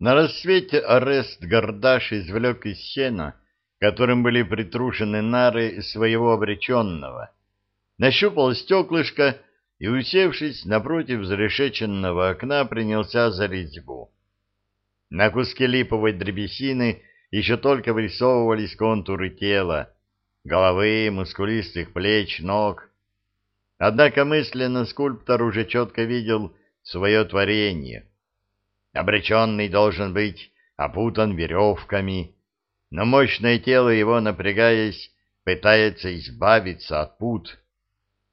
На рассвете Арест Гордаш извлек из сена, которым были притрушены нары своего обреченного, нащупал стеклышко и, усевшись напротив зарешеченного окна, принялся за резьбу. На куске липовой дребесины еще только вырисовывались контуры тела, головы, мускулистых плеч, ног. Однако мысленно скульптор уже четко видел свое творение. Обреченный должен быть опутан веревками, но мощное тело его, напрягаясь, пытается избавиться от пут.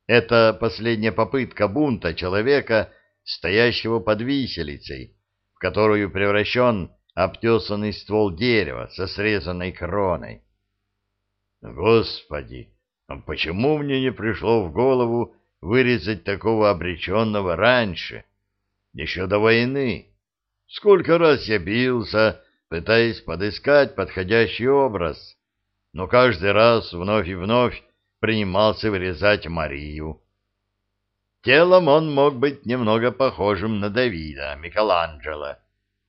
Это последняя попытка бунта человека, стоящего под виселицей, в которую превращен обтесанный ствол дерева со срезанной кроной. Господи, а почему мне не пришло в голову вырезать такого обреченного раньше, еще до войны? Сколько раз я бился, пытаясь подыскать подходящий образ, но каждый раз вновь и вновь принимался вырезать Марию. Телом он мог быть немного похожим на Давида, Микеланджело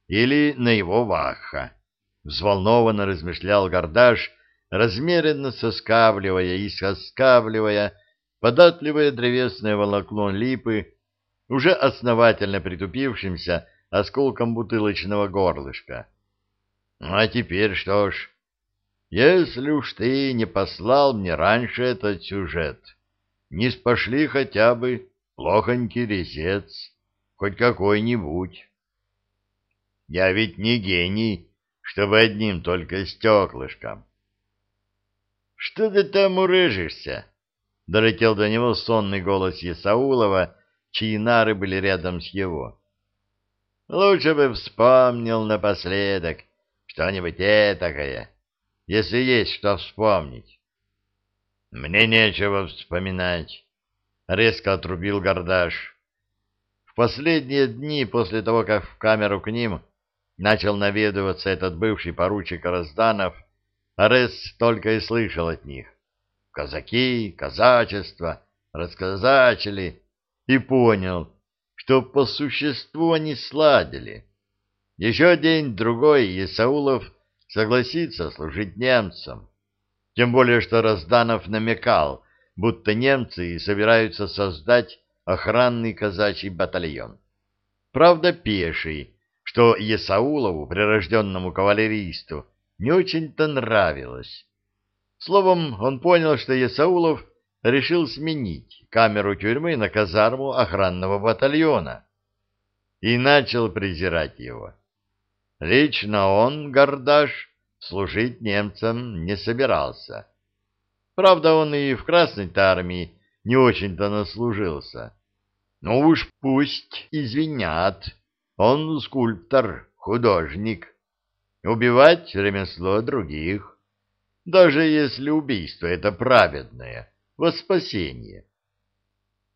или на его Ваха. Взволнованно размышлял Гордаш, размеренно соскабливая и соскабливая податливое древесное волокно липы, уже основательно притупившимся осколком бутылочного горлышка. А теперь что ж, если уж ты не послал мне раньше этот сюжет, не спошли хотя бы плохонький резец, хоть какой-нибудь. Я ведь не гений, чтобы одним только стеклышком. — Что ты там урыжишься? — долетел до него сонный голос Есаулова, чьи нары были рядом с его. — Лучше бы вспомнил напоследок что-нибудь этакое, если есть что вспомнить. — Мне нечего вспоминать, — резко отрубил Гордаш. В последние дни после того, как в камеру к ним начал наведываться этот бывший поручик Разданов, Арес только и слышал от них. Казаки, казачество, рассказатели. И понял, что по существу они сладили. Еще день-другой, и Саулов согласится служить немцам. Тем более, что Разданов намекал, будто немцы собираются создать охранный казачий батальон. Правда, пеший, что Есаулову, прирожденному кавалеристу, не очень-то нравилось. Словом, он понял, что Есаулов решил сменить камеру тюрьмы на казарму охранного батальона и начал презирать его. Лично он, Гордаш, служить немцам не собирался. Правда, он и в Красной-то армии не очень-то наслужился. Ну уж пусть извинят, он скульптор, художник. Убивать ремесло других, даже если убийство это праведное, во спасение.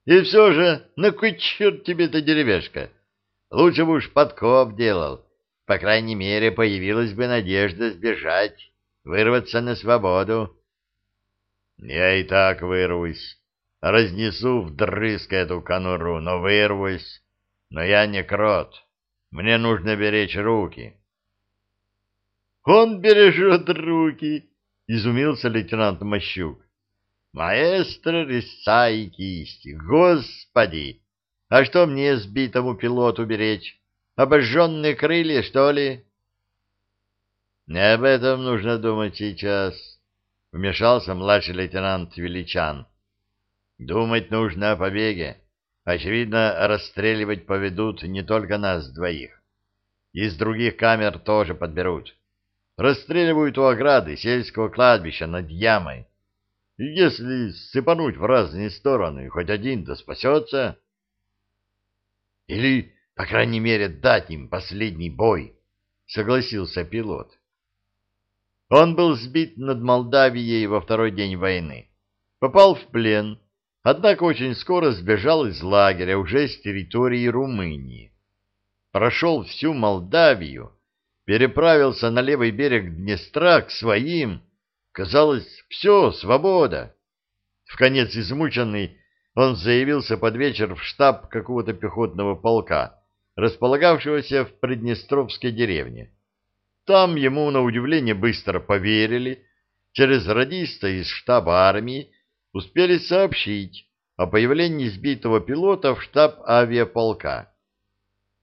И все же, на кой черт тебе эта деревяшка? Лучше бы уж подкоп делал. По крайней мере, появилась бы надежда сбежать, вырваться на свободу. Я и так вырвусь. Разнесу вдрызг эту конуру, но вырвусь. Но я не крот. Мне нужно беречь руки. Он бережет руки, изумился лейтенант Мощук. Маэстро резца и кисти, господи! А что мне сбитому пилоту беречь? Обожженные крылья, что ли? Не об этом нужно думать сейчас, вмешался младший лейтенант Величан. Думать нужно о побеге. Очевидно, расстреливать поведут не только нас двоих. Из других камер тоже подберут. Расстреливают у ограды сельского кладбища над ямой. Если сыпануть в разные стороны, хоть один да спасется. Или, по крайней мере, дать им последний бой, согласился пилот. Он был сбит над Молдавией во второй день войны. Попал в плен Однако очень скоро сбежал из лагеря уже с территории Румынии. Прошел всю Молдавию, переправился на левый берег Днестра к своим. Казалось, все, свобода. В конец измученный, он заявился под вечер в штаб какого-то пехотного полка, располагавшегося в Приднестровской деревне. Там ему, на удивление, быстро поверили, через радиста из штаба армии успели сообщить о появлении сбитого пилота в штаб авиаполка.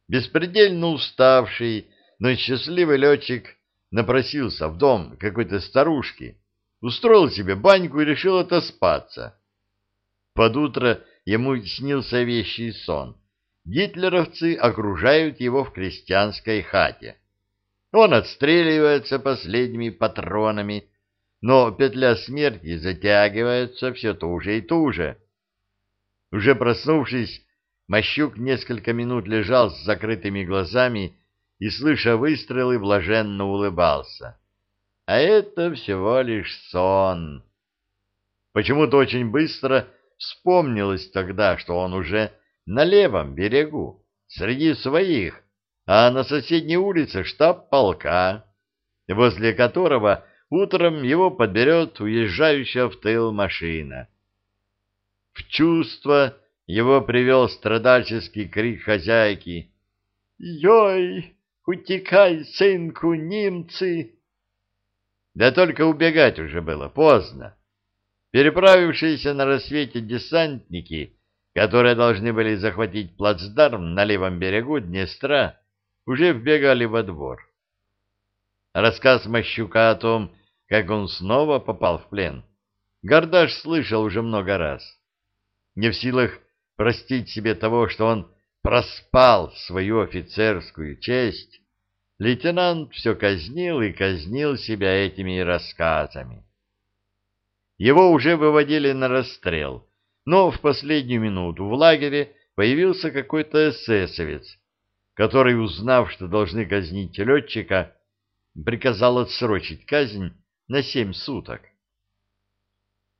Беспредельно уставший, но счастливый летчик напросился в дом какой-то старушки, устроил себе баньку и решил отоспаться. Под утро ему снился вещий сон. Гитлеровцы окружают его в крестьянской хате. Он отстреливается последними патронами, но петля смерти затягивается все туже и туже. Уже проснувшись, Мощук несколько минут лежал с закрытыми глазами и, слыша выстрелы, блаженно улыбался. А это всего лишь сон. Почему-то очень быстро вспомнилось тогда, что он уже на левом берегу, среди своих, а на соседней улице штаб полка, возле которого утром его подберет уезжающая в тыл машина. В чувство его привел страдальческий крик хозяйки. «Йой, утекай, сынку, немцы!» Да только убегать уже было поздно. Переправившиеся на рассвете десантники, которые должны были захватить плацдарм на левом берегу Днестра, уже вбегали во двор. Рассказ Мощука о том, как он снова попал в плен, Гордаш слышал уже много раз. Не в силах простить себе того, что он проспал свою офицерскую честь, лейтенант все казнил и казнил себя этими рассказами. Его уже выводили на расстрел, но в последнюю минуту в лагере появился какой-то эсэсовец, который, узнав, что должны казнить летчика, приказал отсрочить казнь на семь суток.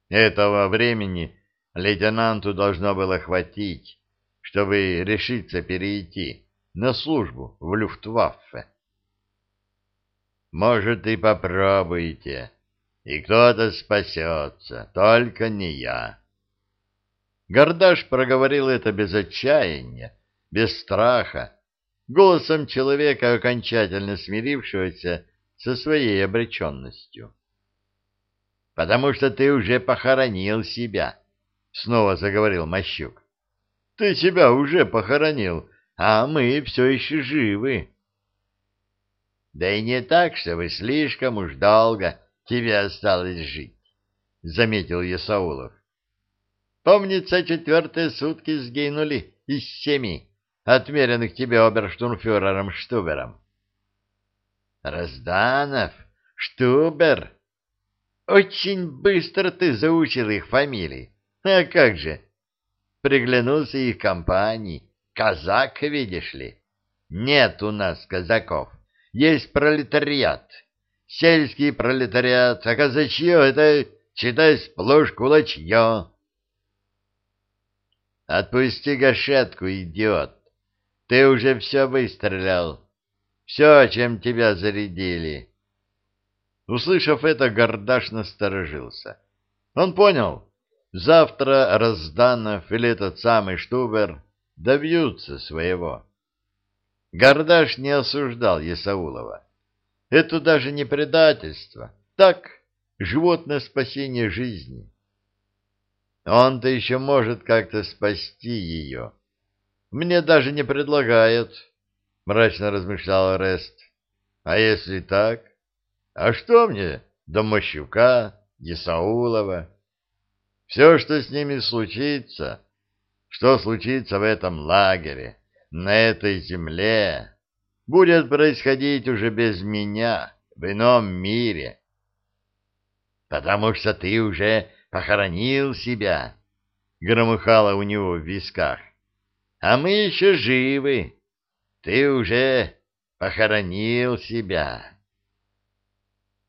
Этого времени лейтенанту должно было хватить, чтобы решиться перейти на службу в Люфтваффе. «Может, и попробуйте, и кто-то спасется, только не я». Гордаш проговорил это без отчаяния, без страха, голосом человека, окончательно смирившегося со своей обреченностью. «Потому что ты уже похоронил себя», — снова заговорил Мощук. «Ты себя уже похоронил, а мы все еще живы». «Да и не так, что вы слишком уж долго тебе осталось жить», — заметил Ясаулов. «Помнится, четвертые сутки сгинули из семи, отмеренных тебе оберштурмфюрером Штубером». Разданов, Штубер. Очень быстро ты заучил их фамилии. А как же? Приглянулся их компании. Казак, видишь ли? Нет у нас казаков. Есть пролетариат. Сельский пролетариат, а казачье — это, читай, сплошь кулачье. Отпусти гашетку, идиот. Ты уже все выстрелял. Все, чем тебя зарядили. Услышав это, Гордаш насторожился. Он понял, завтра Разданов или этот самый Штубер добьются своего. Гордаш не осуждал Есаулова. Это даже не предательство. Так, животное спасение жизни. Он-то еще может как-то спасти ее. Мне даже не предлагает мрачно размышлял Рест. А если так? А что мне до Мощука, Исаулова? Все, что с ними случится, что случится в этом лагере, на этой земле, будет происходить уже без меня, в ином мире. Потому что ты уже похоронил себя, громыхало у него в висках. А мы еще живы, ты уже похоронил себя.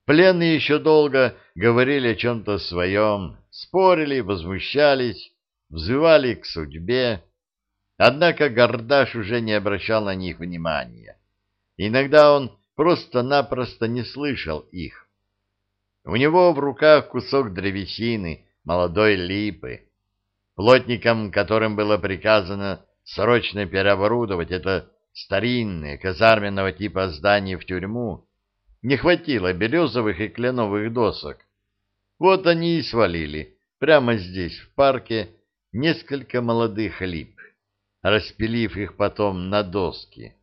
Пленные еще долго говорили о чем-то своем, спорили, возмущались, взывали к судьбе. Однако Гордаш уже не обращал на них внимания. Иногда он просто-напросто не слышал их. У него в руках кусок древесины, молодой липы. Плотникам, которым было приказано срочно переоборудовать это старинные казарменного типа здания в тюрьму, не хватило березовых и кленовых досок. Вот они и свалили прямо здесь, в парке, несколько молодых лип, распилив их потом на доски.